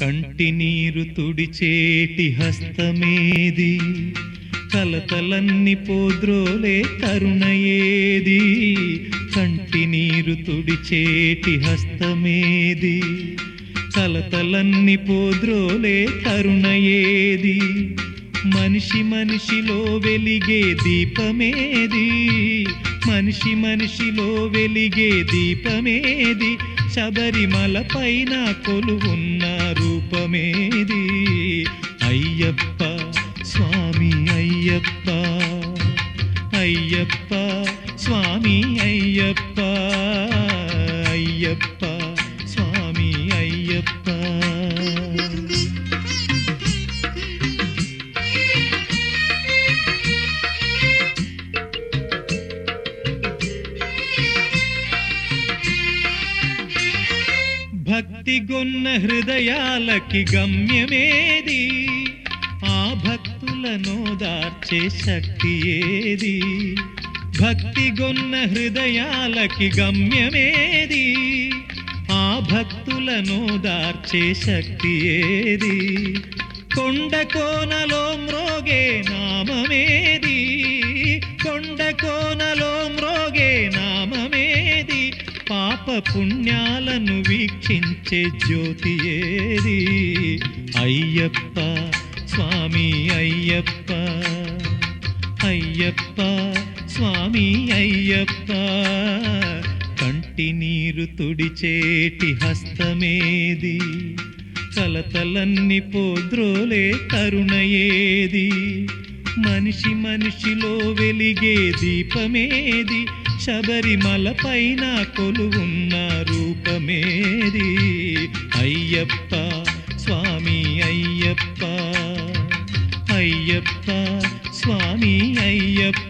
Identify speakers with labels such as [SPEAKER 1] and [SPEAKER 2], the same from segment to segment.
[SPEAKER 1] కంటి నీరు తుడిచేటి హస్తమేది? కలతలన్ని పోద్రోలే కరుణ ఏది కంటి నీరు తుడిచేటి హస్తమేది? కలతలన్ని పోద్రోలే కరుణ ఏది మనిషి మనిషిలో వెలిగే దీపమేది? మనిషి మనిషిలో వెలిగే దీపమేది? శబరిమల పైన కొలువున్న రూపమేది అయ్యప్ప స్వామి అయ్యప్ప. అయ్యప్ప స్వామి అయ్యప్ప. అయ్యప్ప భక్తి గొన్న హృదయాలకి గమ్యమేది? ఆ భక్తులను దార్చే శక్తి ఏది? భక్తి గొన్న హృదయాలకి గమ్యమేది? ఆ భక్తులను దార్చే శక్తి ఏది? కొండ కోనలో మ్రోగే నామమేది? పుణ్యాలను వీక్షించే జ్యోతి ఏది? అయ్యప్ప స్వామి అయ్యప్ప. అయ్యప్ప స్వామి అయ్యప్ప. కంటి నీరు తుడిచేటి హస్తమేది? తలతలన్ని పోద్రోలే కరుణ ఏది మనిషి మనిషిలో వెలిగే దీపమేది. శబరిమల పైన కొలువున్న రూపమేది. అయ్యప్ప స్వామి అయ్యప్ప అయ్యప్ప స్వామి అయ్యప్ప.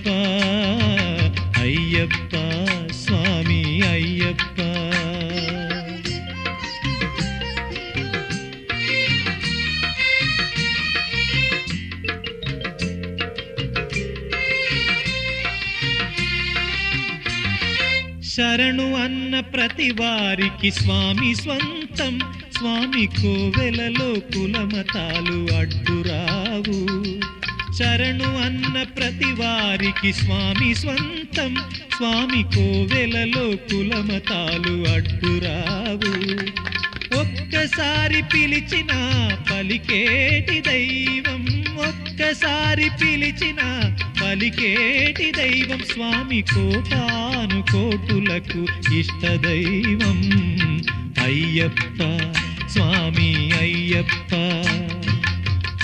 [SPEAKER 1] శరణు అన్న ప్రతి వారికి స్వామి స్వంతం. స్వామి కోవెలలో కులమతాలు అడ్డురావు శరణు అన్న ప్రతి వారికి స్వామి స్వంతం. స్వామి కోవెలలో కులమతాలు అడ్డురావు ఒక్కసారి పిలిచిన పలికేటి దైవం? ఒక్కసారి పిలిచిన పలికేటి దైవం స్వామి కోటాను కోటులకు ఇష్ట దైవం. అయ్యప్ప స్వామి అయ్యప్ప.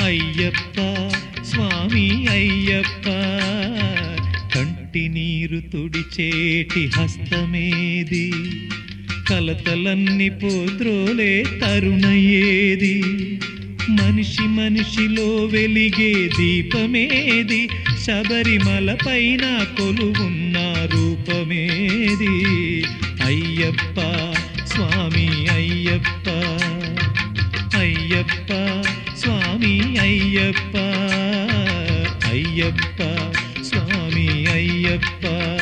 [SPEAKER 1] అయ్యప్ప స్వామి అయ్యప్ప. కంటి నీరు తుడిచేటి హస్తమేది? కలతలన్నీ పోద్రోలే కరుణ ఏది మనిషి మనిషిలో వెలిగే దీపమేది. శబరిమల పైన కొలువున్న రూపమేది. అయ్యప్ప స్వామి అయ్యప్ప అయ్యప్ప స్వామి అయ్యప్ప అయ్యప్ప స్వామి అయ్యప్ప.